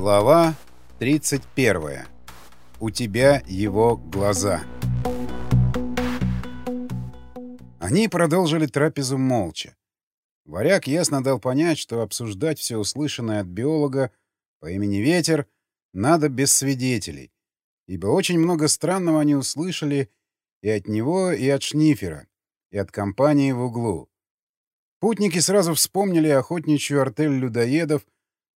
Глава 31. У тебя его глаза. Они продолжили трапезу молча. Варяг ясно дал понять, что обсуждать все услышанное от биолога по имени Ветер надо без свидетелей, ибо очень много странного они услышали и от него, и от Шнифера, и от компании в углу. Путники сразу вспомнили охотничью артель людоедов,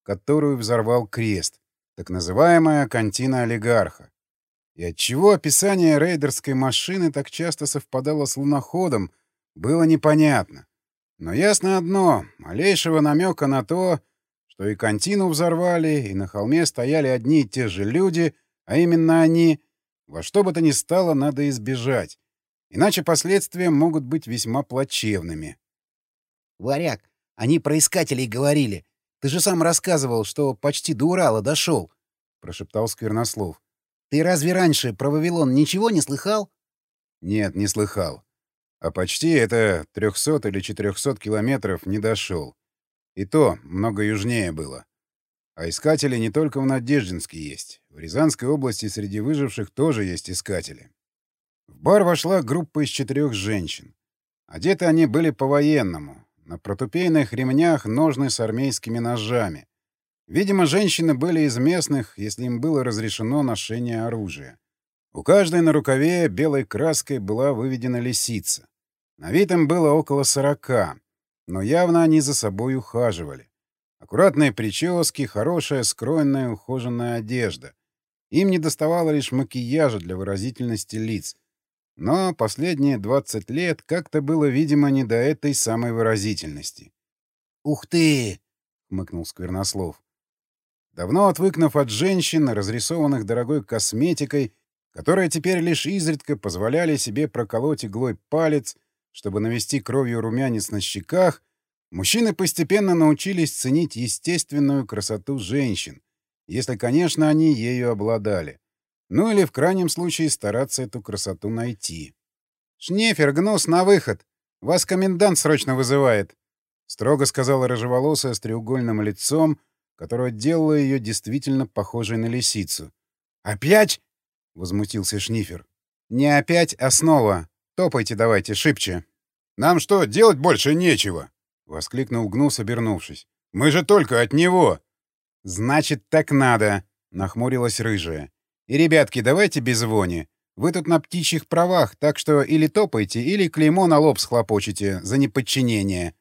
которую взорвал крест, так называемая кантина олигарха. И отчего описание рейдерской машины так часто совпадало с луноходом, было непонятно. Но ясно одно — малейшего намека на то, что и кантину взорвали, и на холме стояли одни и те же люди, а именно они, во что бы то ни стало, надо избежать. Иначе последствия могут быть весьма плачевными. «Варяг, они про искателей говорили. Ты же сам рассказывал, что почти до Урала дошел», — прошептал Сквернослов. «Ты разве раньше про Вавилон ничего не слыхал?» «Нет, не слыхал. А почти это 300 или 400 километров не дошел. И то много южнее было. А искатели не только в Надеждинске есть. В Рязанской области среди выживших тоже есть искатели. В бар вошла группа из четырех женщин. Одеты они были по-военному, на протупейных ремнях ножны с армейскими ножами. Видимо, женщины были из местных, если им было разрешено ношение оружия. У каждой на рукаве белой краской была выведена лисица. На вид им было около сорока, но явно они за собой ухаживали. Аккуратные прически, хорошая, скроенная, ухоженная одежда. Им не доставало лишь макияжа для выразительности лиц — но последние 20 лет как-то было, видимо, не до этой самой выразительности. «Ух ты!» — хмыкнул Сквернослов. Давно отвыкнув от женщин, разрисованных дорогой косметикой, которые теперь лишь изредка позволяли себе проколоть иглой палец, чтобы навести кровью румянец на щеках, мужчины постепенно научились ценить естественную красоту женщин, если, конечно, они ею обладали. Ну или в крайнем случае стараться эту красоту найти. «Шнефер, гнус, на выход! Вас комендант срочно вызывает!» — строго сказала рыжеволосая с треугольным лицом, которое делало ее действительно похожей на лисицу. «Опять?» — возмутился Шнифер. «Не опять, а снова. Топайте давайте, шибче». «Нам что, делать больше нечего?» — воскликнул Гнус, обернувшись. «Мы же только от него!» «Значит, так надо!» — нахмурилась рыжая. И, ребятки, давайте без вони. Вы тут на птичьих правах, так что или топайте, или клеймо на лоб схлопочете за неподчинение.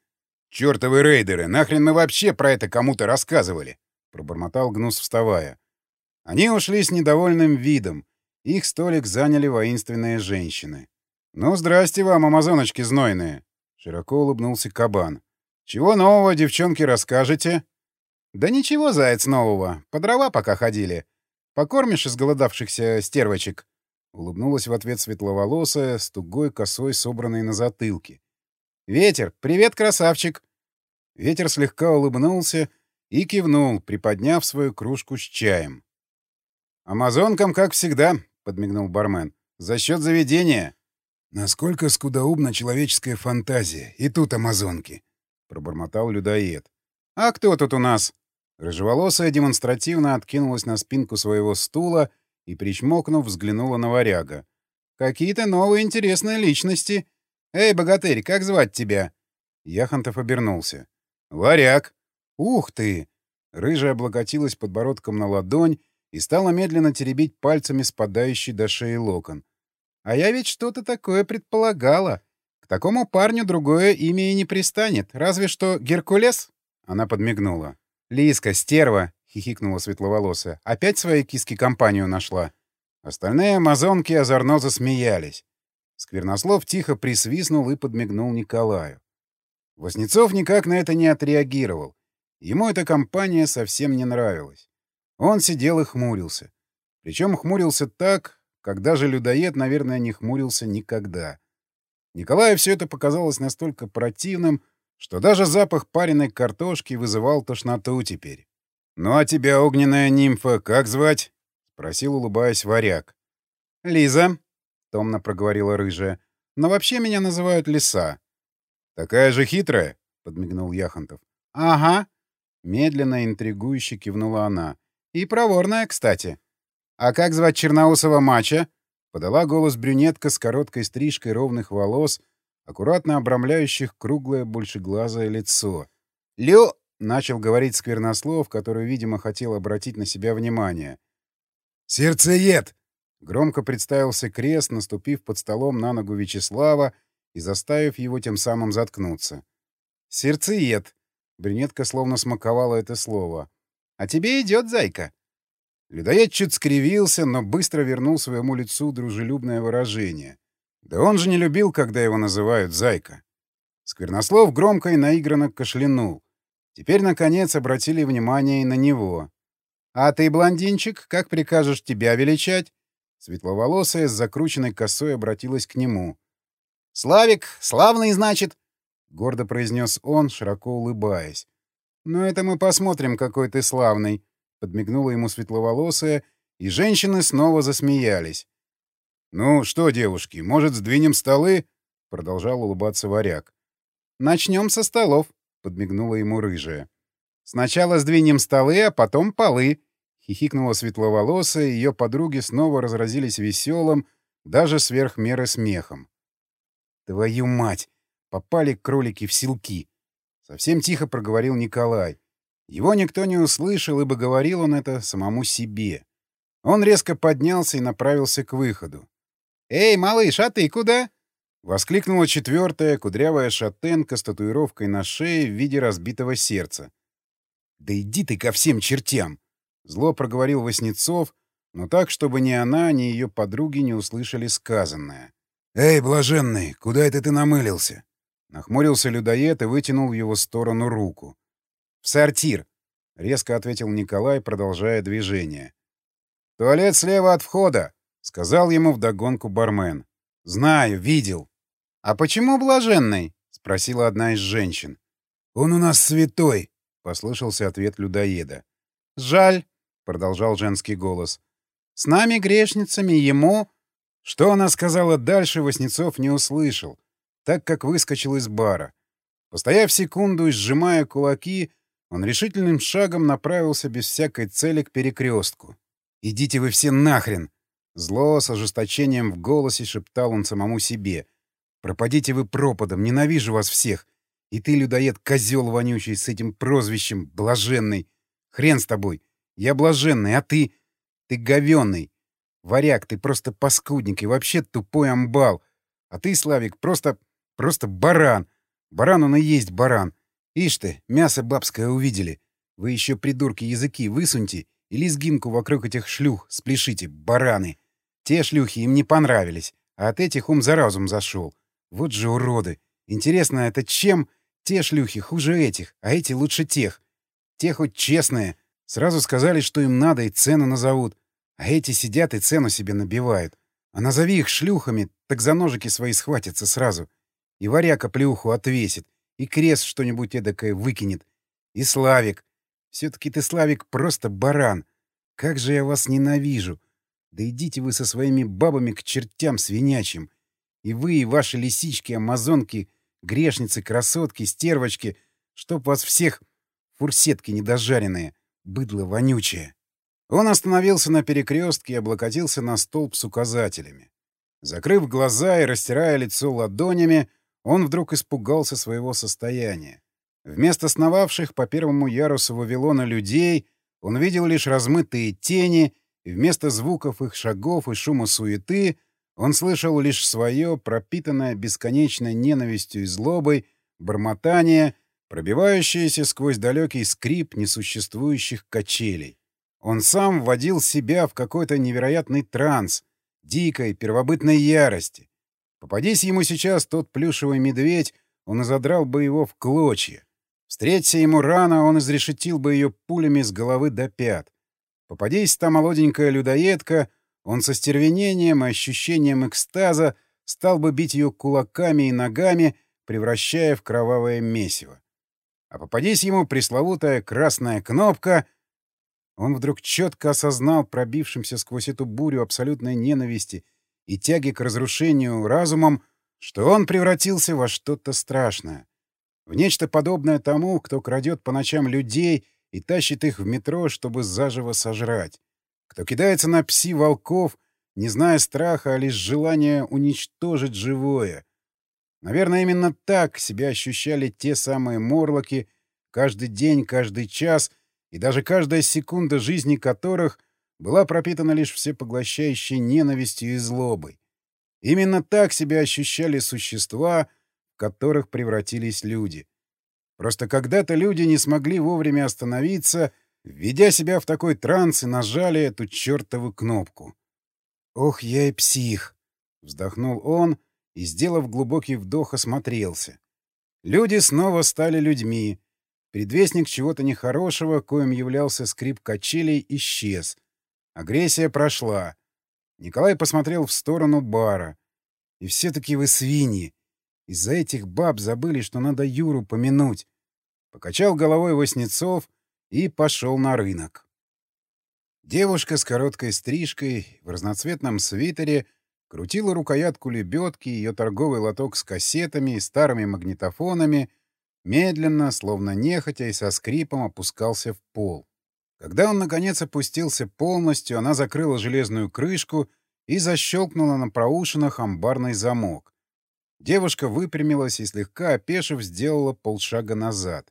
«Чёртовы рейдеры! Нахрен мы вообще про это кому-то рассказывали?» — пробормотал Гнус, вставая. Они ушли с недовольным видом. Их столик заняли воинственные женщины. «Ну, здрасте вам, амазоночки знойные!» — широко улыбнулся кабан. «Чего нового, девчонки, расскажете?» «Да ничего, заяц, нового. По дрова пока ходили. Покормишь изголодавшихся стервочек?» Улыбнулась в ответ светловолосая, с тугой косой, собранной на затылке. «Ветер, привет, красавчик!» Ветер слегка улыбнулся и кивнул, приподняв свою кружку с чаем. «Амазонкам, как всегда», — подмигнул бармен. «За счет заведения». «Насколько скудоумна человеческая фантазия. И тут амазонки», — пробормотал людоед. «А кто тут у нас?» Рыжеволосая демонстративно откинулась на спинку своего стула и, причмокнув, взглянула на варяга. «Какие-то новые интересные личности. Эй, богатырь, как звать тебя?» Яхонтов обернулся. «Варяг!» «Ух ты!» Рыжая облокотилась подбородком на ладонь и стала медленно теребить пальцами спадающий до шеи локон. «А я ведь что-то такое предполагала. К такому парню другое имя и не пристанет, разве что Геркулес?» Она подмигнула. «Лиска, стерва!» — хихикнула светловолосая. «Опять своей киски компанию нашла?» Остальные амазонки озорно засмеялись. Сквернослов тихо присвистнул и подмигнул Николаю. Воснецов никак на это не отреагировал. Ему эта компания совсем не нравилась. Он сидел и хмурился. Причем хмурился так, когда же людоед, наверное, не хмурился никогда. Николаю все это показалось настолько противным, что даже запах пареной картошки вызывал тошноту теперь. «Ну а тебя, огненная нимфа, как звать?» — спросил, улыбаясь, варяг. «Лиза», — томно проговорила рыжая, — «но вообще меня называют Лиса». «Такая же хитрая?» — подмигнул Яхонтов. «Ага», — медленно интригующе кивнула она. И проворная, кстати. А как звать черноусого мача? Подала голос брюнетка с короткой стрижкой ровных волос, аккуратно обрамляющих круглое большеглазое лицо. «Лю...» — начал говорить сквернослов, который, видимо, хотел обратить на себя внимание. «Сердцеед!» — громко представился крест, наступив под столом на ногу Вячеслава и заставив его тем самым заткнуться. «Сердцеед!» — брюнетка словно смаковала это слово. «А тебе идет, зайка!» Людоед чуть скривился, но быстро вернул своему лицу дружелюбное выражение. Да он же не любил, когда его называют «зайка». Сквернослов громко и наигранно кашлянул. Теперь, наконец, обратили внимание и на него. «А ты, блондинчик, как прикажешь тебя величать?» Светловолосая с закрученной косой обратилась к нему. «Славик, славный, значит?» — гордо произнес он, широко улыбаясь. «Ну это мы посмотрим, какой ты славный», — подмигнула ему светловолосая, и женщины снова засмеялись. «Ну что, девушки, может, сдвинем столы?» — продолжал улыбаться варяг. «Начнем со столов», — подмигнула ему рыжая. «Сначала сдвинем столы, а потом полы», — хихикнула светловолосая, ее подруги снова разразились веселым, даже сверх меры смехом. «Твою мать! Попали кролики в селки!» Совсем тихо проговорил Николай. Его никто не услышал, ибо говорил он это самому себе. Он резко поднялся и направился к выходу. «Эй, малыш, а ты куда?» — воскликнула четвертая кудрявая шатенка с татуировкой на шее в виде разбитого сердца. «Да иди ты ко всем чертям!» — зло проговорил Васнецов, но так, чтобы ни она, ни ее подруги не услышали сказанное. «Эй, блаженный, куда это ты намылился?» Нахмурился людоед и вытянул в его сторону руку. «В сортир!» — резко ответил Николай, продолжая движение. «Туалет слева от входа!» — сказал ему вдогонку бармен. «Знаю, видел». «А почему блаженный?» — спросила одна из женщин. «Он у нас святой», — послышался ответ людоеда. «Жаль», — продолжал женский голос. «С нами, грешницами, ему...» Что она сказала дальше, Васнецов не услышал, так как выскочил из бара. Постояв секунду и сжимая кулаки, он решительным шагом направился без всякой цели к перекрестку. «Идите вы все нахрен!» Зло с ожесточением в голосе шептал он самому себе. «Пропадите вы пропадом, ненавижу вас всех! И ты, людоед, козел вонючий, с этим прозвищем, блаженный! Хрен с тобой! Я блаженный, а ты... Ты говенный! Варяг, ты просто паскудник и вообще тупой амбал! А ты, Славик, просто... просто баран! Баран он и есть баран! Ишь ты, мясо бабское увидели! Вы еще, придурки, языки высуньте и лезгинку вокруг этих шлюх спляшите, бараны!» Те шлюхи им не понравились, а от этих ум за разум зашел. Вот же уроды. Интересно, это чем те шлюхи хуже этих, а эти лучше тех? Те хоть честные. Сразу сказали, что им надо, и цену назовут. А эти сидят и цену себе набивают. А назови их шлюхами, так за ножики свои схватятся сразу. И варяка плюху отвесит, и крест что-нибудь эдакое выкинет. И Славик. Все-таки ты, Славик, просто баран. Как же я вас ненавижу. Да идите вы со своими бабами к чертям свинячим. И вы, и ваши лисички, амазонки, грешницы, красотки, стервочки, чтоб вас всех фурсетки недожаренные, быдло вонючее. Он остановился на перекрестке и облокотился на столб с указателями. Закрыв глаза и растирая лицо ладонями, он вдруг испугался своего состояния. Вместо сновавших по первому ярусу Вавилона людей он видел лишь размытые тени и вместо звуков их шагов и шума суеты он слышал лишь свое, пропитанное бесконечной ненавистью и злобой, бормотание, пробивающееся сквозь далекий скрип несуществующих качелей. Он сам вводил себя в какой-то невероятный транс, дикой, первобытной ярости. Попадись ему сейчас тот плюшевый медведь, он изодрал бы его в клочья. Встреться ему рано, он изрешетил бы ее пулями с головы до пят. Попадись та молоденькая людоедка, он со стервенением и ощущением экстаза стал бы бить ее кулаками и ногами, превращая в кровавое месиво. А попадись ему пресловутая красная кнопка, он вдруг четко осознал пробившимся сквозь эту бурю абсолютной ненависти и тяги к разрушению разумом, что он превратился во что-то страшное. В нечто подобное тому, кто крадет по ночам людей и тащит их в метро, чтобы заживо сожрать. Кто кидается на пси-волков, не зная страха, а лишь желания уничтожить живое. Наверное, именно так себя ощущали те самые морлоки каждый день, каждый час и даже каждая секунда жизни которых была пропитана лишь всепоглощающей ненавистью и злобой. Именно так себя ощущали существа, в которых превратились люди. Просто когда-то люди не смогли вовремя остановиться, введя себя в такой транс и нажали эту чертову кнопку. «Ох, я и псих!» — вздохнул он и, сделав глубокий вдох, осмотрелся. Люди снова стали людьми. Предвестник чего-то нехорошего, коим являлся скрип качелей, исчез. Агрессия прошла. Николай посмотрел в сторону бара. И все-таки вы свиньи. Из-за этих баб забыли, что надо Юру помянуть. Покачал головой Васнецов и пошел на рынок. Девушка с короткой стрижкой в разноцветном свитере крутила рукоятку лебедки, ее торговый лоток с кассетами и старыми магнитофонами медленно, словно нехотя и со скрипом опускался в пол. Когда он, наконец, опустился полностью, она закрыла железную крышку и защелкнула на проушинах амбарный замок. Девушка выпрямилась и, слегка опешив, сделала полшага назад.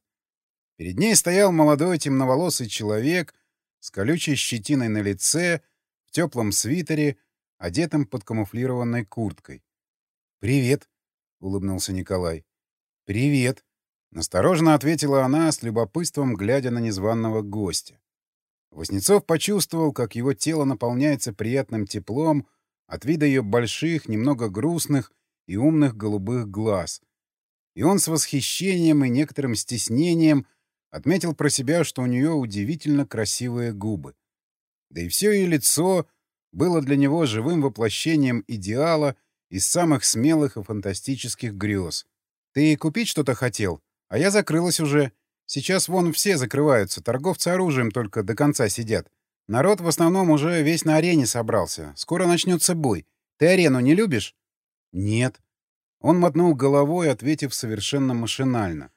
Перед ней стоял молодой темноволосый человек с колючей щетиной на лице, в теплом свитере, одетым под камуфлированной курткой. «Привет», — улыбнулся Николай. «Привет», — настороженно ответила она, с любопытством глядя на незваного гостя. Воснецов почувствовал, как его тело наполняется приятным теплом от вида ее больших, немного грустных, и умных голубых глаз. И он с восхищением и некоторым стеснением отметил про себя, что у нее удивительно красивые губы. Да и все ее лицо было для него живым воплощением идеала из самых смелых и фантастических грез. «Ты купить что-то хотел? А я закрылась уже. Сейчас вон все закрываются, торговцы оружием только до конца сидят. Народ в основном уже весь на арене собрался. Скоро начнется бой. Ты арену не любишь?» «Нет». Он мотнул головой, ответив совершенно машинально.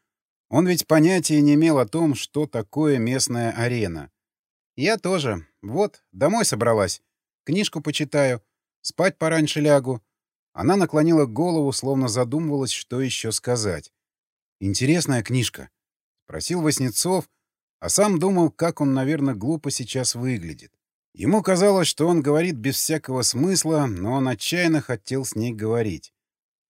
Он ведь понятия не имел о том, что такое местная арена. «Я тоже. Вот, домой собралась. Книжку почитаю. Спать пораньше лягу». Она наклонила голову, словно задумывалась, что еще сказать. «Интересная книжка», — спросил Васнецов, а сам думал, как он, наверное, глупо сейчас выглядит. Ему казалось, что он говорит без всякого смысла, но он отчаянно хотел с ней говорить.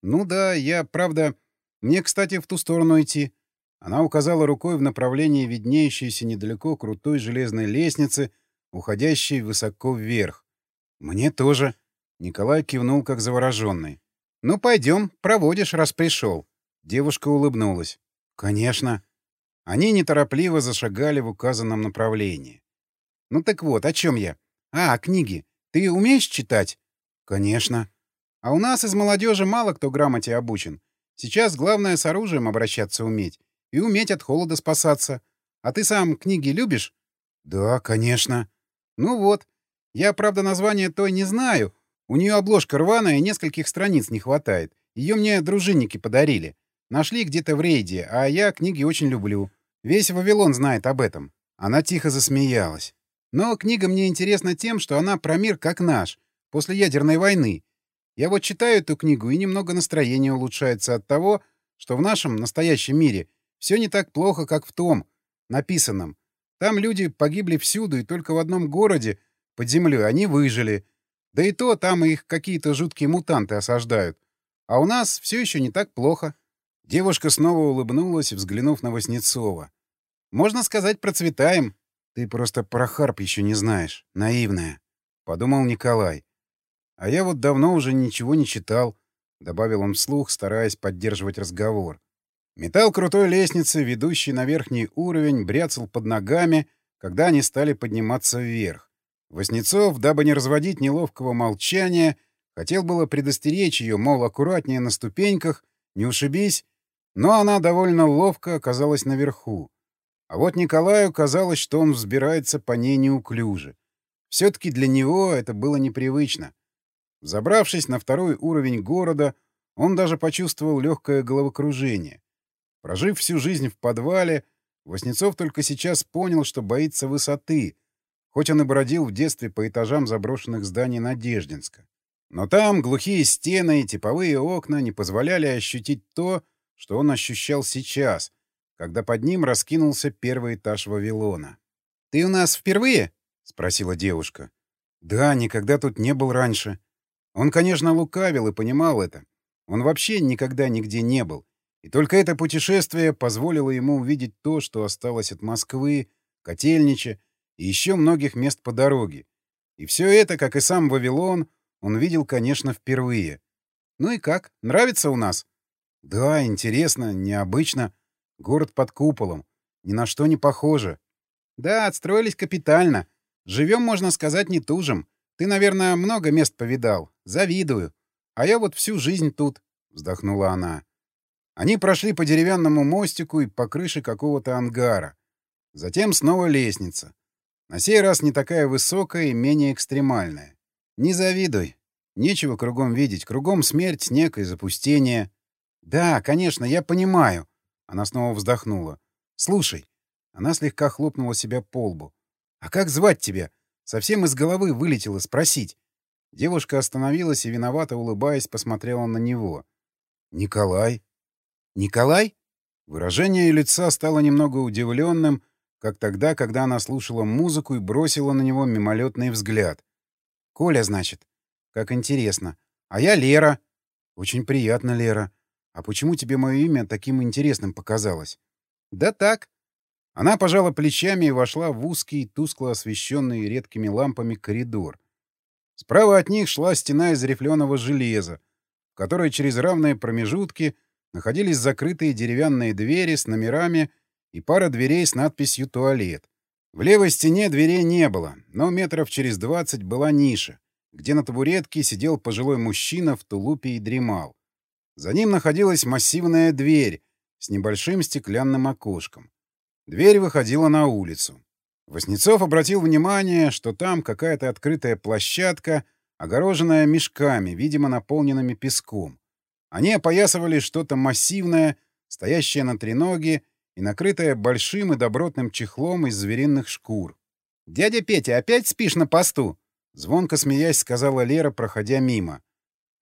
«Ну да, я, правда... Мне, кстати, в ту сторону идти». Она указала рукой в направлении виднеющейся недалеко крутой железной лестницы, уходящей высоко вверх. «Мне тоже». Николай кивнул, как завороженный. «Ну, пойдем, проводишь, раз пришел». Девушка улыбнулась. «Конечно». Они неторопливо зашагали в указанном направлении. Ну так вот, о чем я? А, книги. Ты умеешь читать? Конечно. А у нас из молодежи мало кто грамоте обучен. Сейчас главное с оружием обращаться уметь. И уметь от холода спасаться. А ты сам книги любишь? Да, конечно. Ну вот. Я, правда, название той не знаю. У нее обложка рваная и нескольких страниц не хватает. Ее мне дружинники подарили. Нашли где-то в рейде, а я книги очень люблю. Весь Вавилон знает об этом. Она тихо засмеялась. Но книга мне интересна тем, что она про мир как наш, после ядерной войны. Я вот читаю эту книгу, и немного настроение улучшается от того, что в нашем настоящем мире все не так плохо, как в том, написанном. Там люди погибли всюду, и только в одном городе, под землей, они выжили. Да и то там их какие-то жуткие мутанты осаждают. А у нас все еще не так плохо. Девушка снова улыбнулась, взглянув на Васнецова. «Можно сказать, процветаем. «Ты просто про Харп еще не знаешь. Наивная», — подумал Николай. «А я вот давно уже ничего не читал», — добавил он вслух, стараясь поддерживать разговор. Металл крутой лестницы, ведущий на верхний уровень, бряцал под ногами, когда они стали подниматься вверх. Воснецов, дабы не разводить неловкого молчания, хотел было предостеречь ее, мол, аккуратнее на ступеньках, не ушибись, но она довольно ловко оказалась наверху. А вот Николаю казалось, что он взбирается по ней неуклюже. Все-таки для него это было непривычно. Забравшись на второй уровень города, он даже почувствовал легкое головокружение. Прожив всю жизнь в подвале, Воснецов только сейчас понял, что боится высоты, хоть он и бродил в детстве по этажам заброшенных зданий Надеждинска. Но там глухие стены и типовые окна не позволяли ощутить то, что он ощущал сейчас, когда под ним раскинулся первый этаж Вавилона. «Ты у нас впервые?» — спросила девушка. «Да, никогда тут не был раньше». Он, конечно, лукавил и понимал это. Он вообще никогда нигде не был. И только это путешествие позволило ему увидеть то, что осталось от Москвы, Котельнича и еще многих мест по дороге. И все это, как и сам Вавилон, он видел, конечно, впервые. «Ну и как? Нравится у нас?» «Да, интересно, необычно. Город под куполом. Ни на что не похоже». «Да, отстроились капитально. Живем, можно сказать, не тужим. Ты, наверное, много мест повидал. Завидую. А я вот всю жизнь тут», — вздохнула она. Они прошли по деревянному мостику и по крыше какого-то ангара. Затем снова лестница. На сей раз не такая высокая и менее экстремальная. Не завидуй. Нечего кругом видеть. Кругом смерть, снег и запустение. Да, конечно, я понимаю. Она снова вздохнула. Слушай. Она слегка хлопнула себя по лбу. А как звать тебя? Совсем из головы вылетело спросить. Девушка остановилась и, виновато улыбаясь, посмотрела на него. «Николай», «Николай?» Выражение лица стало немного удивленным, как тогда, когда она слушала музыку и бросила на него мимолетный взгляд. «Коля, значит? Как интересно. А я Лера». «Очень приятно, Лера. А почему тебе мое имя таким интересным показалось?» «Да так». Она пожала плечами и вошла в узкий, тускло освещенный редкими лампами коридор. Справа от них шла стена из рифленого железа, в которой через равные промежутки — находились закрытые деревянные двери с номерами и пара дверей с надписью «Туалет». В левой стене дверей не было, но метров через двадцать была ниша, где на табуретке сидел пожилой мужчина в тулупе и дремал. За ним находилась массивная дверь с небольшим стеклянным окошком. Дверь выходила на улицу. Воснецов обратил внимание, что там какая-то открытая площадка, огороженная мешками, видимо, наполненными песком. Они опоясывали что-то массивное, стоящее на треноге и накрытое большим и добротным чехлом из звериных шкур. «Дядя Петя, опять спишь на посту?» Звонко смеясь, сказала Лера, проходя мимо.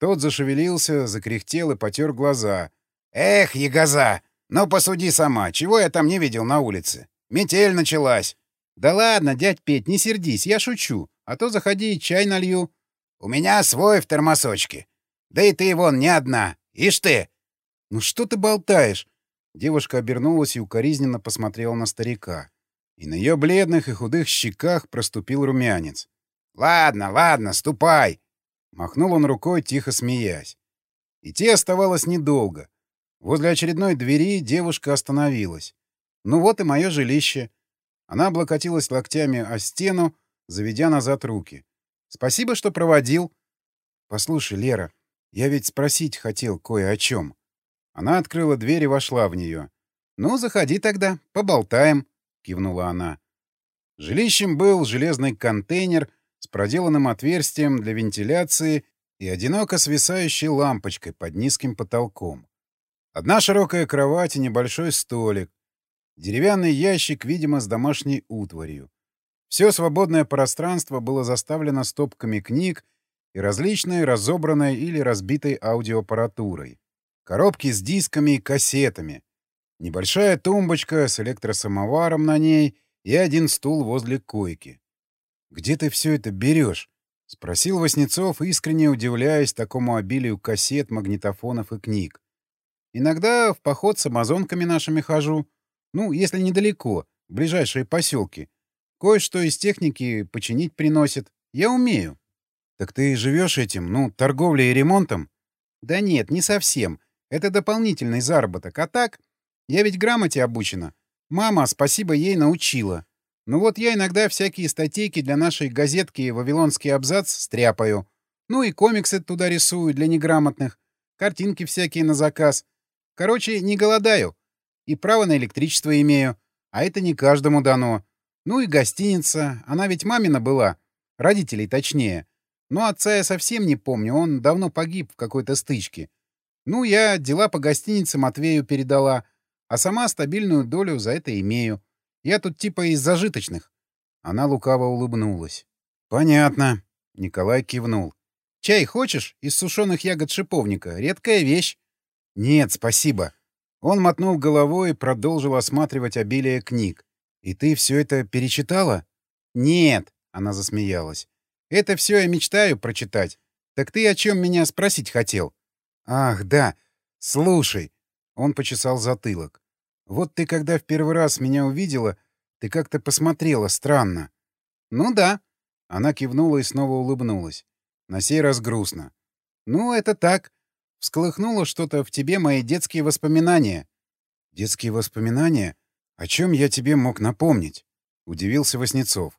Тот зашевелился, закряхтел и потер глаза. «Эх, ягоза! Ну посуди сама, чего я там не видел на улице? Метель началась!» «Да ладно, дядь Петь, не сердись, я шучу. А то заходи, чай налью». «У меня свой в термосочке. Да и ты вон не одна. Ишь ты!» «Ну что ты болтаешь?» Девушка обернулась и укоризненно посмотрела на старика. И на ее бледных и худых щеках проступил румянец. «Ладно, ладно, ступай!» Махнул он рукой, тихо смеясь. Идти оставалось недолго. Возле очередной двери девушка остановилась. «Ну вот и мое жилище». Она облокотилась локтями о стену, заведя назад руки. «Спасибо, что проводил». «Послушай, Лера, я ведь спросить хотел кое о чем. Она открыла дверь и вошла в нее. «Ну, заходи тогда, поболтаем», — кивнула она. Жилищем был железный контейнер с проделанным отверстием для вентиляции и одиноко свисающей лампочкой под низким потолком. Одна широкая кровать и небольшой столик. Деревянный ящик, видимо, с домашней утварью. Все свободное пространство было заставлено стопками книг и различной разобранной или разбитой аудиоаппаратурой. Коробки с дисками и кассетами. Небольшая тумбочка с электросамоваром на ней и один стул возле койки. «Где ты все это берешь?» — спросил Васнецов, искренне удивляясь такому обилию кассет, магнитофонов и книг. «Иногда в поход с амазонками нашими хожу. Ну, если недалеко, в ближайшие поселки. Кое-что из техники починить приносит. Я умею». «Так ты живешь этим, ну, торговлей и ремонтом?» «Да нет, не совсем. Это дополнительный заработок. А так, я ведь грамоте обучена. Мама, спасибо, ей научила. Ну вот я иногда всякие статейки для нашей газетки «Вавилонский абзац» стряпаю. Ну и комиксы туда рисую для неграмотных. Картинки всякие на заказ. Короче, не голодаю. И право на электричество имею. А это не каждому дано. Ну и гостиница. Она ведь мамина была. Родителей точнее. Но отца я совсем не помню, он давно погиб в какой-то стычке. Ну, я дела по гостинице Матвею передала, А сама стабильную долю за это имею. Я тут типа из зажиточных. Она лукаво улыбнулась. «Понятно», — Николай кивнул. «Чай хочешь? Из сушеных ягод шиповника. Редкая вещь». «Нет, спасибо». Он мотнул головой и продолжил осматривать обилие книг. «И ты все это перечитала?» «Нет», — она засмеялась. «Это все я мечтаю прочитать. Так ты о чем меня спросить хотел?» «Ах, да. Слушай». Он почесал затылок. «Вот ты когда в первый раз меня увидела, ты как-то посмотрела странно». «Ну да». Она кивнула и снова улыбнулась. На сей раз грустно. «Ну, это так. Всколыхнуло что-то в тебе мои детские воспоминания». «Детские воспоминания? О чем я тебе мог напомнить?» — удивился Васнецов.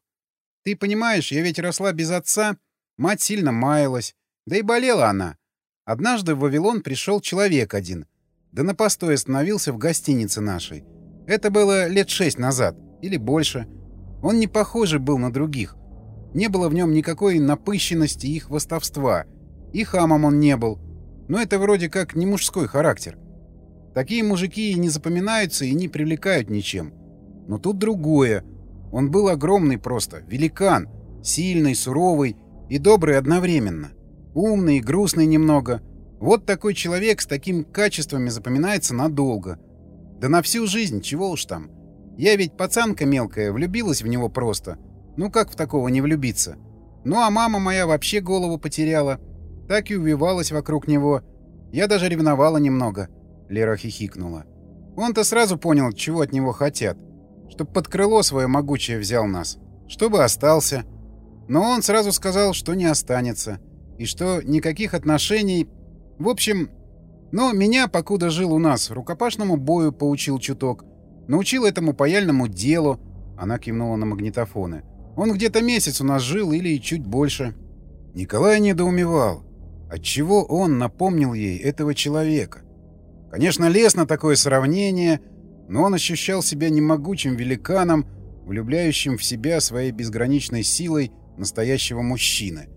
«Ты понимаешь, я ведь росла без отца. Мать сильно маялась. Да и болела она. Однажды в Вавилон пришел человек один. Да на постой остановился в гостинице нашей. Это было лет шесть назад. Или больше. Он не похожий был на других. Не было в нем никакой напыщенности и хвостовства. И хамом он не был. Но это вроде как не мужской характер. Такие мужики и не запоминаются, и не привлекают ничем. Но тут другое. Он был огромный просто, великан. Сильный, суровый и добрый одновременно. Умный и грустный немного. Вот такой человек с такими качествами запоминается надолго. Да на всю жизнь, чего уж там. Я ведь пацанка мелкая, влюбилась в него просто. Ну как в такого не влюбиться? Ну а мама моя вообще голову потеряла. Так и увивалась вокруг него. Я даже ревновала немного. Лера хихикнула. Он-то сразу понял, чего от него хотят. Чтоб под крыло свое могучее взял нас. Чтобы остался. Но он сразу сказал, что не останется и что никаких отношений... В общем, но меня, покуда жил у нас, рукопашному бою поучил чуток, научил этому паяльному делу, она кивнула на магнитофоны. Он где-то месяц у нас жил или чуть больше. Николай недоумевал, отчего он напомнил ей этого человека. Конечно, лестно такое сравнение, но он ощущал себя немогучим великаном, влюбляющим в себя своей безграничной силой настоящего мужчины.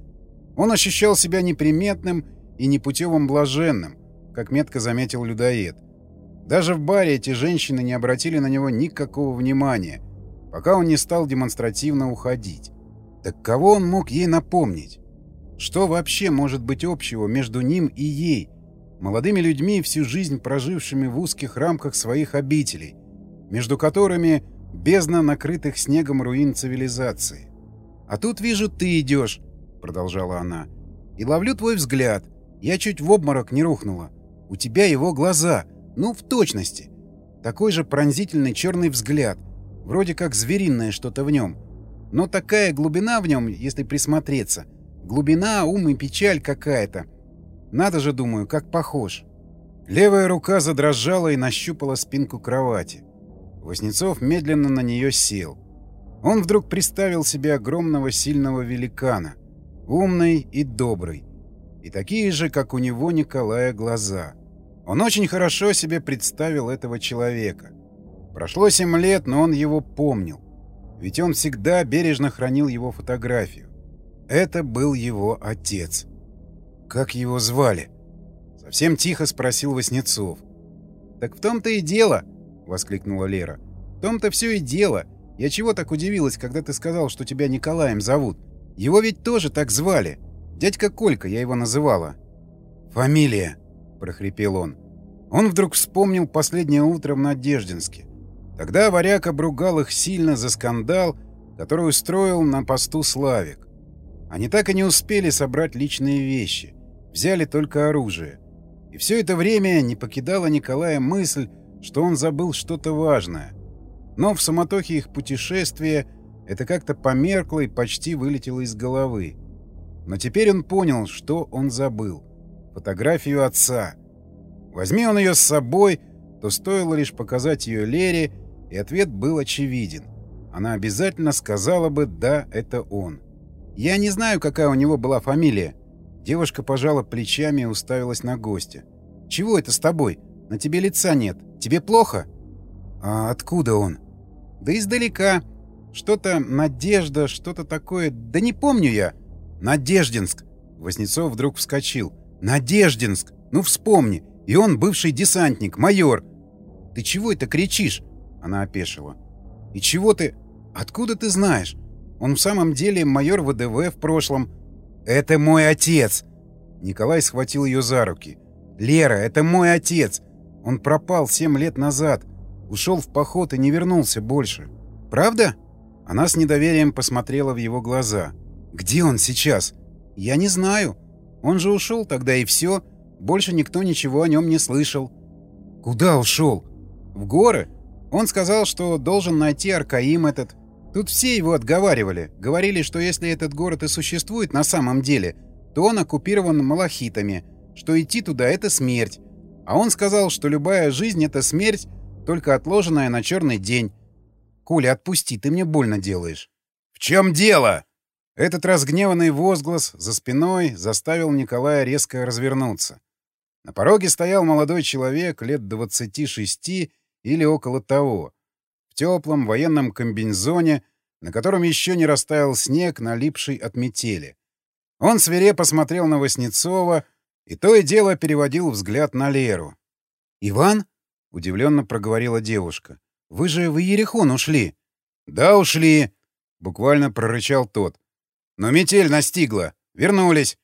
Он ощущал себя неприметным и непутевым блаженным, как метко заметил людоед. Даже в баре эти женщины не обратили на него никакого внимания, пока он не стал демонстративно уходить. Так кого он мог ей напомнить? Что вообще может быть общего между ним и ей, молодыми людьми, всю жизнь прожившими в узких рамках своих обителей, между которыми бездна накрытых снегом руин цивилизации? А тут вижу, ты идешь, — продолжала она. «И ловлю твой взгляд. Я чуть в обморок не рухнула. У тебя его глаза. Ну, в точности. Такой же пронзительный черный взгляд. Вроде как звериное что-то в нем. Но такая глубина в нем, если присмотреться. Глубина, ум и печаль какая-то. Надо же, думаю, как похож». Левая рука задрожала и нащупала спинку кровати. Воснецов медленно на нее сел. Он вдруг представил себе огромного сильного великана — Умный и добрый. И такие же, как у него Николая, глаза. Он очень хорошо себе представил этого человека. Прошло семь лет, но он его помнил. Ведь он всегда бережно хранил его фотографию. Это был его отец. «Как его звали?» Совсем тихо спросил Васнецов. «Так в том-то и дело!» — воскликнула Лера. «В том-то все и дело. Я чего так удивилась, когда ты сказал, что тебя Николаем зовут? Его ведь тоже так звали. Дядька Колька, я его называла. «Фамилия», — прохрипел он. Он вдруг вспомнил последнее утро в Надеждинске. Тогда варяг обругал их сильно за скандал, который устроил на посту Славик. Они так и не успели собрать личные вещи. Взяли только оружие. И все это время не покидала Николая мысль, что он забыл что-то важное. Но в суматохе их путешествия это как-то померкло и почти вылетело из головы. Но теперь он понял, что он забыл. Фотографию отца. Возьми он ее с собой, то стоило лишь показать ее Лере, и ответ был очевиден. Она обязательно сказала бы «да, это он». «Я не знаю, какая у него была фамилия». Девушка пожала плечами и уставилась на гостя. «Чего это с тобой? На тебе лица нет. Тебе плохо?» «А откуда он?» «Да издалека. Что-то Надежда, что-то такое... Да не помню я. Надеждинск. Вознецов вдруг вскочил. Надеждинск. Ну вспомни. И он бывший десантник, майор. Ты чего это кричишь?» Она опешила. «И чего ты... Откуда ты знаешь? Он в самом деле майор ВДВ в прошлом. Это мой отец!» Николай схватил ее за руки. «Лера, это мой отец! Он пропал семь лет назад. Ушел в поход и не вернулся больше. Правда?» Она с недоверием посмотрела в его глаза. «Где он сейчас?» «Я не знаю. Он же ушел тогда и все. Больше никто ничего о нем не слышал». «Куда ушел?» «В горы. Он сказал, что должен найти Аркаим этот. Тут все его отговаривали. Говорили, что если этот город и существует на самом деле, то он оккупирован малахитами, что идти туда — это смерть. А он сказал, что любая жизнь — это смерть, только отложенная на черный день. Коля, отпусти, ты мне больно делаешь. «В чем дело?» Этот разгневанный возглас за спиной заставил Николая резко развернуться. На пороге стоял молодой человек лет 26 или около того, в теплом военном комбинезоне, на котором еще не растаял снег, налипший от метели. Он свирепо смотрел на Васнецова и то и дело переводил взгляд на Леру. «Иван?» — удивленно проговорила девушка. «Вы же в Иерихон ушли». «Да, ушли», — буквально прорычал тот. Но метель настигла. Вернулись.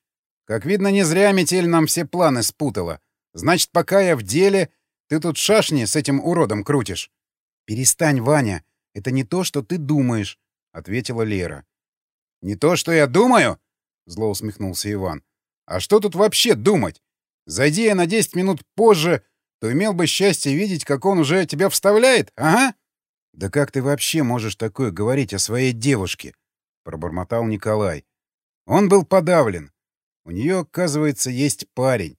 Как видно, не зря метель нам все планы спутала. Значит, пока я в деле, ты тут шашни с этим уродом крутишь. — Перестань, Ваня. Это не то, что ты думаешь, — ответила Лера. — Не то, что я думаю? — зло усмехнулся Иван. — А что тут вообще думать? Зайди я на 10 минут позже, то имел бы счастье видеть, как он уже тебя вставляет, ага? — Да как ты вообще можешь такое говорить о своей девушке? — пробормотал Николай. Он был подавлен. У нее, оказывается, есть парень.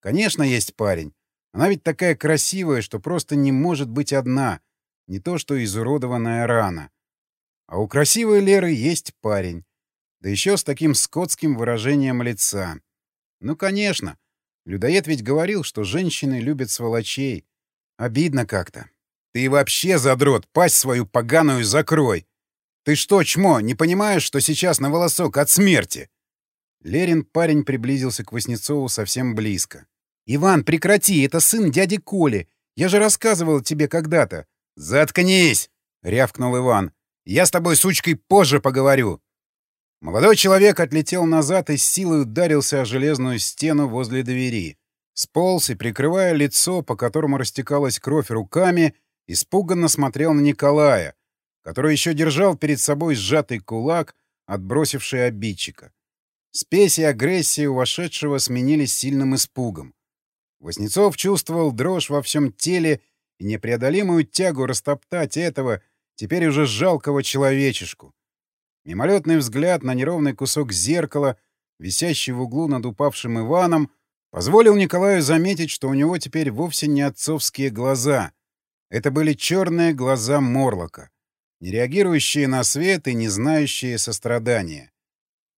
Конечно, есть парень. Она ведь такая красивая, что просто не может быть одна. Не то что изуродованная рана. А у красивой Леры есть парень. Да еще с таким скотским выражением лица. Ну, конечно. Людоед ведь говорил, что женщины любят сволочей. Обидно как-то. Ты вообще, задрот, пасть свою поганую закрой! Ты что, чмо, не понимаешь, что сейчас на волосок от смерти?» Лерин парень приблизился к Васнецову совсем близко. «Иван, прекрати, это сын дяди Коли. Я же рассказывал тебе когда-то». «Заткнись!» — рявкнул Иван. «Я с тобой, сучкой, позже поговорю». Молодой человек отлетел назад и с силой ударился о железную стену возле двери. Сполз и, прикрывая лицо, по которому растекалась кровь руками, испуганно смотрел на Николая, который еще держал перед собой сжатый кулак, отбросивший обидчика. Спесь и агрессия у вошедшего сменились сильным испугом. Воснецов чувствовал дрожь во всем теле и непреодолимую тягу растоптать этого, теперь уже жалкого человечешку. Мимолетный взгляд на неровный кусок зеркала, висящий в углу над упавшим Иваном, позволил Николаю заметить, что у него теперь вовсе не отцовские глаза. Это были черные глаза Морлока не реагирующие на свет и не знающие сострадания.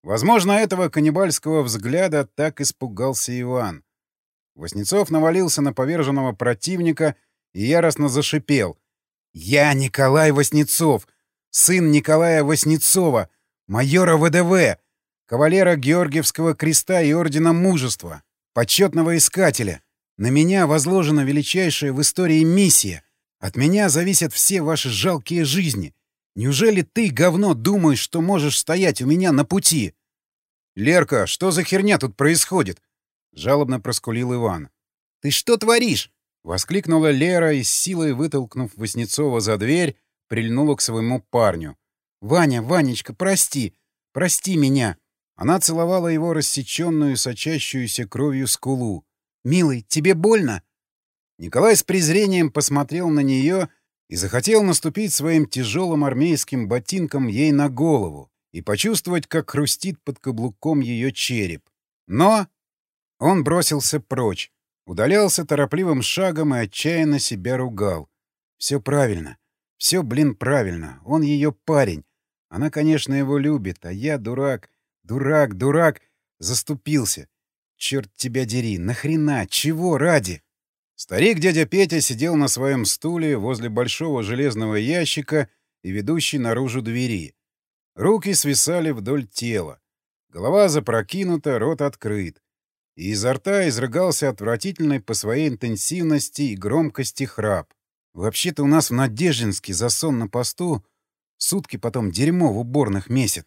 Возможно, этого каннибальского взгляда так испугался Иван. Воснецов навалился на поверженного противника и яростно зашипел. «Я Николай Воснецов, сын Николая Воснецова, майора ВДВ, кавалера Георгиевского креста и Ордена Мужества, почетного искателя. На меня возложена величайшая в истории миссия — от меня зависят все ваши жалкие жизни. Неужели ты, говно, думаешь, что можешь стоять у меня на пути? — Лерка, что за херня тут происходит? — жалобно проскулил Иван. — Ты что творишь? — воскликнула Лера и с силой, вытолкнув Васнецова за дверь, прильнула к своему парню. — Ваня, Ванечка, прости! Прости меня! Она целовала его рассеченную, сочащуюся кровью скулу. «Милый, тебе больно?» Николай с презрением посмотрел на нее и захотел наступить своим тяжелым армейским ботинком ей на голову и почувствовать, как хрустит под каблуком ее череп. Но он бросился прочь, удалялся торопливым шагом и отчаянно себя ругал. Все правильно. Все, блин, правильно. Он ее парень. Она, конечно, его любит, а я, дурак, дурак, дурак, заступился. Черт тебя дери, нахрена, чего ради? Старик-дядя Петя сидел на своем стуле возле большого железного ящика и ведущей наружу двери. Руки свисали вдоль тела. Голова запрокинута, рот открыт. И изо рта изрыгался отвратительный по своей интенсивности и громкости храп. Вообще-то у нас в Надеждинске за сон на посту сутки потом дерьмо в уборных месяц.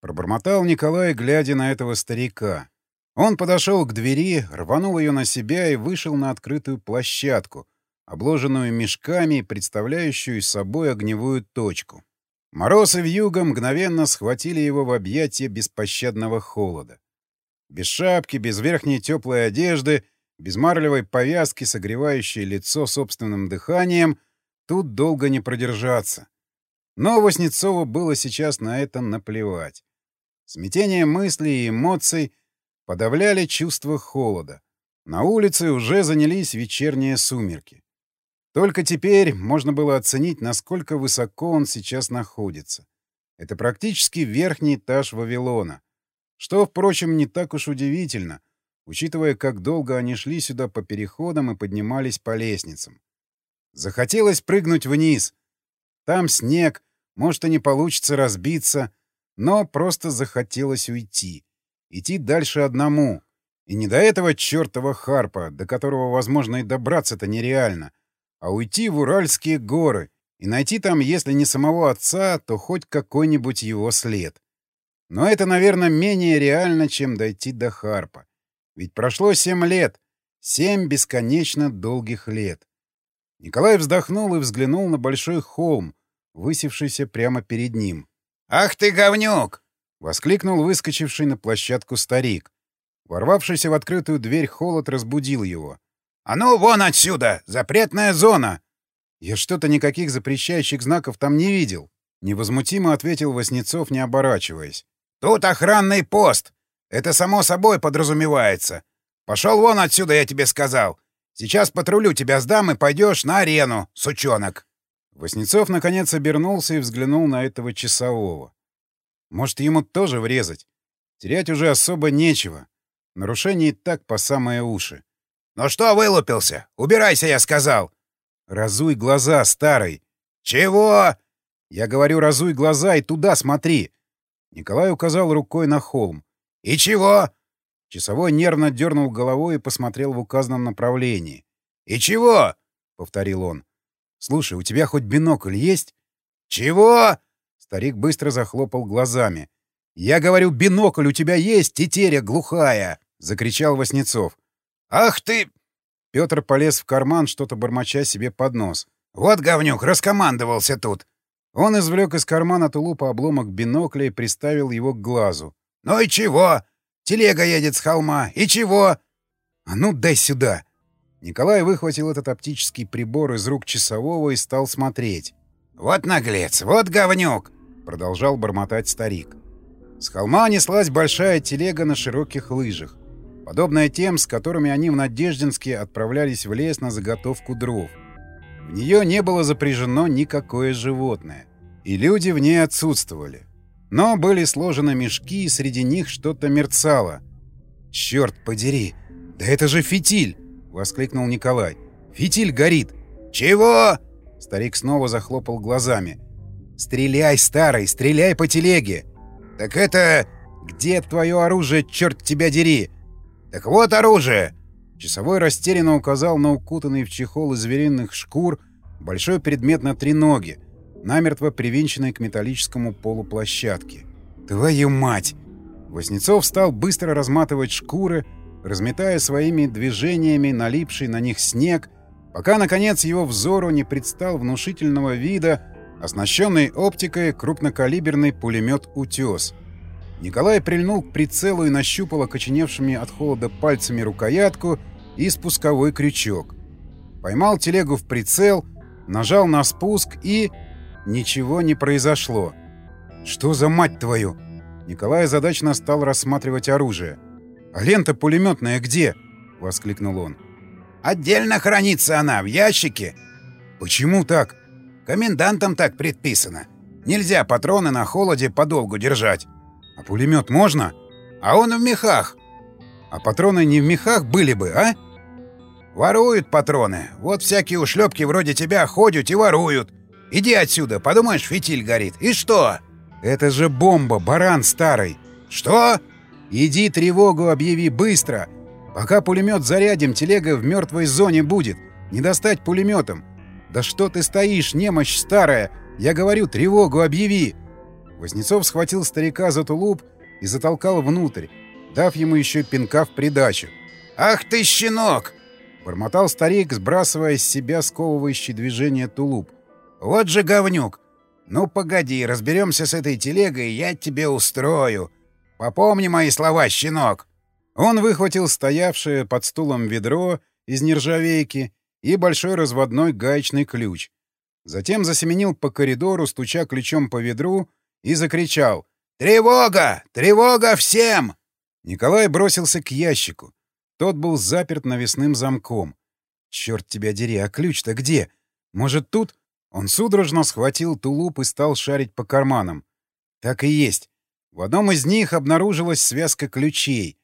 Пробормотал Николай, глядя на этого старика. Он подошел к двери, рванул ее на себя и вышел на открытую площадку, обложенную мешками, представляющую собой огневую точку. Мороз и вьюга мгновенно схватили его в объятия беспощадного холода. Без шапки, без верхней теплой одежды, без марлевой повязки, согревающей лицо собственным дыханием, тут долго не продержаться. Но Васнецову было сейчас на это наплевать. Смятение мыслей и эмоций подавляли чувство холода. На улице уже занялись вечерние сумерки. Только теперь можно было оценить, насколько высоко он сейчас находится. Это практически верхний этаж Вавилона. Что, впрочем, не так уж удивительно, учитывая, как долго они шли сюда по переходам и поднимались по лестницам. Захотелось прыгнуть вниз. Там снег, может, и не получится разбиться, но просто захотелось уйти. Идти дальше одному. И не до этого чертова Харпа, до которого, возможно, и добраться-то нереально, а уйти в Уральские горы и найти там, если не самого отца, то хоть какой-нибудь его след. Но это, наверное, менее реально, чем дойти до Харпа. Ведь прошло семь лет. Семь бесконечно долгих лет. Николай вздохнул и взглянул на большой холм, высевшийся прямо перед ним. «Ах ты, говнюк!» — воскликнул выскочивший на площадку старик. Ворвавшийся в открытую дверь холод разбудил его. «А ну, вон отсюда! Запретная зона!» «Я что-то никаких запрещающих знаков там не видел», — невозмутимо ответил Васнецов, не оборачиваясь. «Тут охранный пост. Это само собой подразумевается. Пошел вон отсюда, я тебе сказал. Сейчас патрулю тебя сдам и пойдешь на арену, сучонок». Васнецов наконец обернулся и взглянул на этого часового. Может, ему тоже врезать? Терять уже особо нечего. Нарушение и так по самые уши. «Ну что вылупился? Убирайся, я сказал!» «Разуй глаза, старый!» «Чего?» «Я говорю, разуй глаза и туда смотри!» Николай указал рукой на холм. «И чего?» Часовой нервно дернул головой и посмотрел в указанном направлении. «И чего?» — повторил он. «Слушай, у тебя хоть бинокль есть?» «Чего?» Старик быстро захлопал глазами. «Я говорю, бинокль у тебя есть, тетеря глухая!» — закричал Васнецов. «Ах ты!» Петр полез в карман, что-то бормоча себе под нос. «Вот говнюк, раскомандовался тут!» Он извлек из кармана тулупа обломок бинокля и приставил его к глазу. «Ну и чего? Телега едет с холма. И чего?» «А ну, дай сюда!» Николай выхватил этот оптический прибор из рук часового и стал смотреть. «Вот наглец, вот говнюк!» — продолжал бормотать старик. С холма неслась большая телега на широких лыжах, подобная тем, с которыми они в Надеждинске отправлялись в лес на заготовку дров. В нее не было запряжено никакое животное, и люди в ней отсутствовали. Но были сложены мешки, и среди них что-то мерцало. «Черт подери! Да это же фитиль!» воскликнул Николай. «Фитиль горит!» «Чего?» Старик снова захлопал глазами. «Стреляй, старый, стреляй по телеге!» «Так это...» «Где твое оружие, черт тебя дери?» «Так вот оружие!» Часовой растерянно указал на укутанный в чехол из звериных шкур большой предмет на три ноги, намертво привинченный к металлическому полу площадки. «Твою мать!» Воснецов стал быстро разматывать шкуры, разметая своими движениями налипший на них снег, пока, наконец, его взору не предстал внушительного вида, оснащенный оптикой крупнокалиберный пулемет «Утес». Николай прильнул к прицелу и нащупал окоченевшими от холода пальцами рукоятку и спусковой крючок. Поймал телегу в прицел, нажал на спуск и... Ничего не произошло. «Что за мать твою?» Николай задачно стал рассматривать оружие. «А лента пулеметная где?» — воскликнул он. «Отдельно хранится она, в ящике». «Почему так?» «Комендантам так предписано. Нельзя патроны на холоде подолгу держать». «А пулемет можно?» «А он в мехах». «А патроны не в мехах были бы, а?» «Воруют патроны. Вот всякие ушлепки вроде тебя ходят и воруют. Иди отсюда, подумаешь, фитиль горит. И что?» «Это же бомба, баран старый». «Что?» «Иди тревогу объяви быстро! Пока пулемет зарядим, телега в мертвой зоне будет. Не достать пулеметом. «Да что ты стоишь, немощь старая! Я говорю, тревогу объяви!» Вознецов схватил старика за тулуп и затолкал внутрь, дав ему еще пинка в придачу. «Ах ты, щенок!» — бормотал старик, сбрасывая с себя сковывающее движение тулуп. «Вот же говнюк! Ну, погоди, разберемся с этой телегой, я тебе устрою. Попомни мои слова, щенок!» Он выхватил стоявшее под стулом ведро из нержавейки и большой разводной гаечный ключ. Затем засеменил по коридору, стуча ключом по ведру, и закричал «Тревога! Тревога всем!» Николай бросился к ящику. Тот был заперт навесным замком. «Черт тебя дери, а ключ-то где? Может, тут?» Он судорожно схватил тулуп и стал шарить по карманам. Так и есть. В одном из них обнаружилась связка ключей.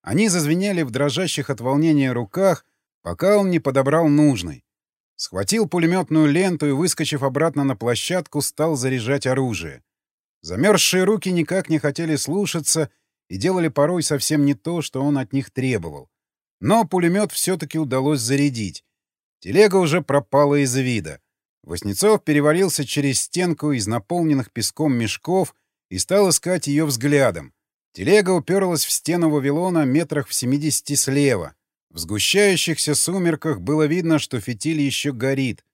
Они зазвенели в дрожащих от волнения руках, пока он не подобрал нужный. Схватил пулеметную ленту и, выскочив обратно на площадку, стал заряжать оружие. Замерзшие руки никак не хотели слушаться и делали порой совсем не то, что он от них требовал. Но пулемет все-таки удалось зарядить. Телега уже пропала из вида. Воснецов перевалился через стенку из наполненных песком мешков и стал искать ее взглядом. Телега уперлась в стену Вавилона метрах в 70 слева. В сгущающихся сумерках было видно, что фитиль еще горит.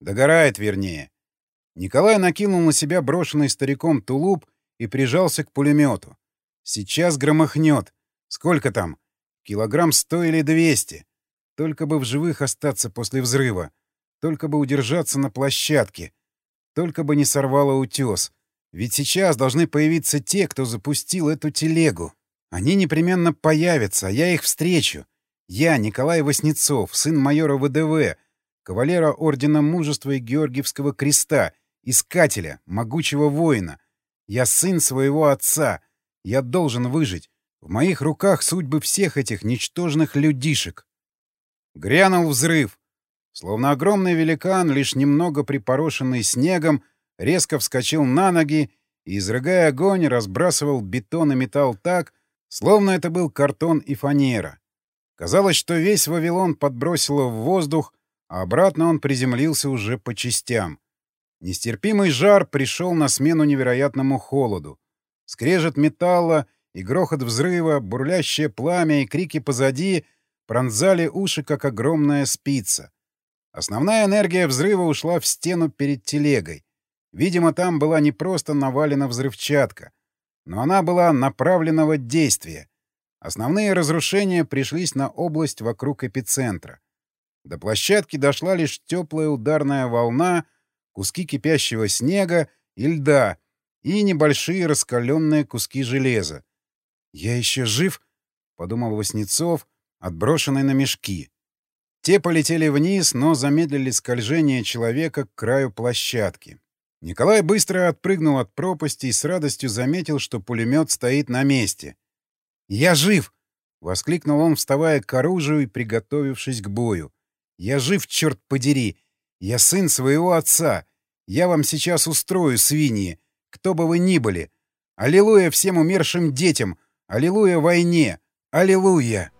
Догорает, вернее. Николай накинул на себя брошенный стариком тулуп и прижался к пулемету. Сейчас громыхнет. Сколько там? Килограмм сто или двести. Только бы в живых остаться после взрыва. Только бы удержаться на площадке. Только бы не сорвало утес. Ведь сейчас должны появиться те, кто запустил эту телегу. Они непременно появятся, а я их встречу. Я, Николай Васнецов, сын майора ВДВ, кавалера Ордена Мужества и Георгиевского Креста, искателя, могучего воина. Я сын своего отца. Я должен выжить. В моих руках судьбы всех этих ничтожных людишек. Грянул взрыв. Словно огромный великан, лишь немного припорошенный снегом, резко вскочил на ноги и, изрыгая огонь, разбрасывал бетон и металл так, словно это был картон и фанера. Казалось, что весь Вавилон подбросило в воздух, а обратно он приземлился уже по частям. Нестерпимый жар пришел на смену невероятному холоду. Скрежет металла и грохот взрыва, бурлящее пламя и крики позади пронзали уши, как огромная спица. Основная энергия взрыва ушла в стену перед телегой. Видимо, там была не просто навалена взрывчатка, но она была направленного действия. Основные разрушения пришлись на область вокруг эпицентра. До площадки дошла лишь теплая ударная волна, куски кипящего снега и льда и небольшие раскаленные куски железа. «Я еще жив?» — подумал Васнецов, отброшенный на мешки. Те полетели вниз, но замедлили скольжение человека к краю площадки. Николай быстро отпрыгнул от пропасти и с радостью заметил, что пулемет стоит на месте. «Я жив!» — воскликнул он, вставая к оружию и приготовившись к бою. «Я жив, черт подери! Я сын своего отца! Я вам сейчас устрою, свиньи, кто бы вы ни были! Аллилуйя всем умершим детям! Аллилуйя войне! Аллилуйя!»